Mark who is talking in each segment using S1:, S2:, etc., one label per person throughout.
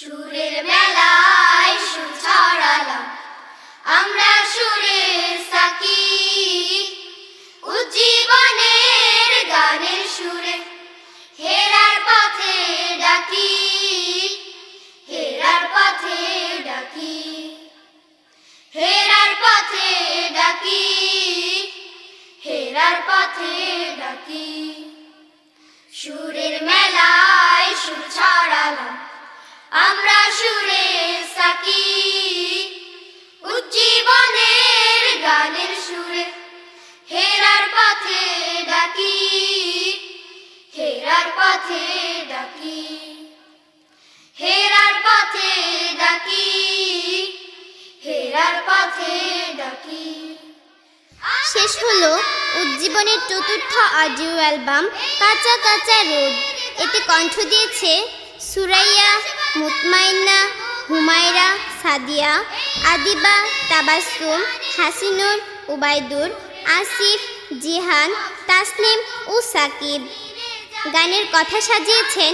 S1: সুরের মেলায় সুর ছড়ালাম। আমরা সুরের সাকি, উজ্জীবনের গানের সুরে। হেরার পথে ডাকি, হেরার পথে ডাকি। হেরার পথে ডাকি, হেরার পথে ডাকি। সুরের মেলায় সুর ছড়ালাম। আমরা সুরে সাকি। উজ্জীবনের গানের সুরে হেরার পথে ডাকি, হেরার পথে ডাকি, হেরার পথে ডাকি, হেরার পথে ডাকি।
S2: শেষ হলো উজ্জীবনের চতুর্থ অডিও অ্যালবাম, কাঁচা কাঁচা রোদ। এতে কণ্ঠ দিয়েছে সুরাইয়া মুতমাইন্না হুমায়রা, সাদিয়া, আদিবা তাবাসুম হাসিনুর, উবাইদুর, আসিফ, জিহান, তাসনিম ও সাকিব। গানের কথা সাজিয়েছেন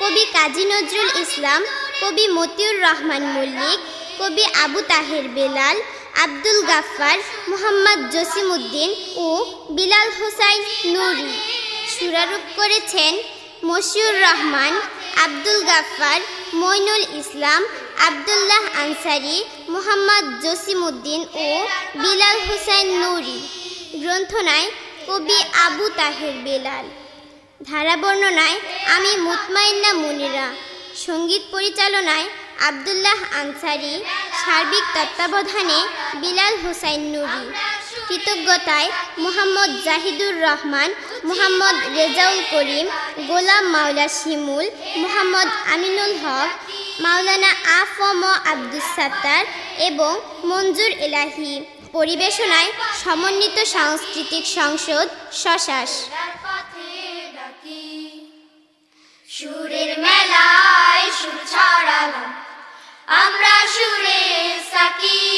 S2: কবি কাজী নজরুল ইসলাম, কবি মতিউর রহমান মল্লিক, কবি আবু তাহের বেলাল, আব্দুল গাফফার, মোহাম্মদ জসিমউদ্দিন ও বিলাল হোসাইন নুরি। সুরারূপ করেছেন মশিউর রহমান, আব্দুল গাফফার মইনুল ইসলাম, আবদুল্লাহ আনসারি, মোহাম্মদ জসিমউদ্দিন ও বিলাল হোসাইন নুরি। গ্রন্থনায় কবি আবু তাহের বেলাল। ধারা বর্ণনায় আমি মুতমাইন্না মুনিরা। সংগীত পরিচালনায় আবদুল্লাহ আনসারি। সার্বিক তত্ত্বাবধানে বিলাল হোসাইন নুরি। কৃতজ্ঞতায় মোহাম্মদ জাহিদুর রহমান মোহাম্মদ রেজাউল করিম, গোলাম মাওলা শিমুল, মোহাম্মদ আমিনুল হক, মাওলানা আফম আব্দুস সাত্তার এবং মঞ্জুর এলাহি। পরিবেশনায় সমন্বিত সাংস্কৃতিক সংসদ শশাস
S1: সুরের মেলায় সুর ছড়ালাম, আমরা সুরে সাকি।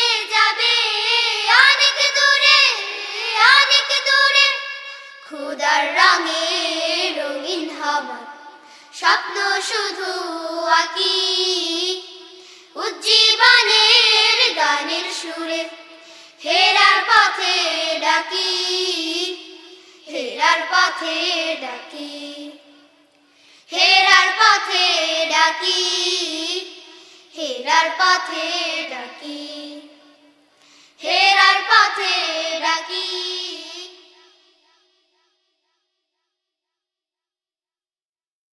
S1: খুদার রঙে রঙিন হবার স্বপ্ন শুধু আকি। উজ্জীবনের গানের সুরে হেরার পথে ডাকি। হেরার পথে ডাকি। হেরার পথে ডাকি। হেরার পথে ডাকি।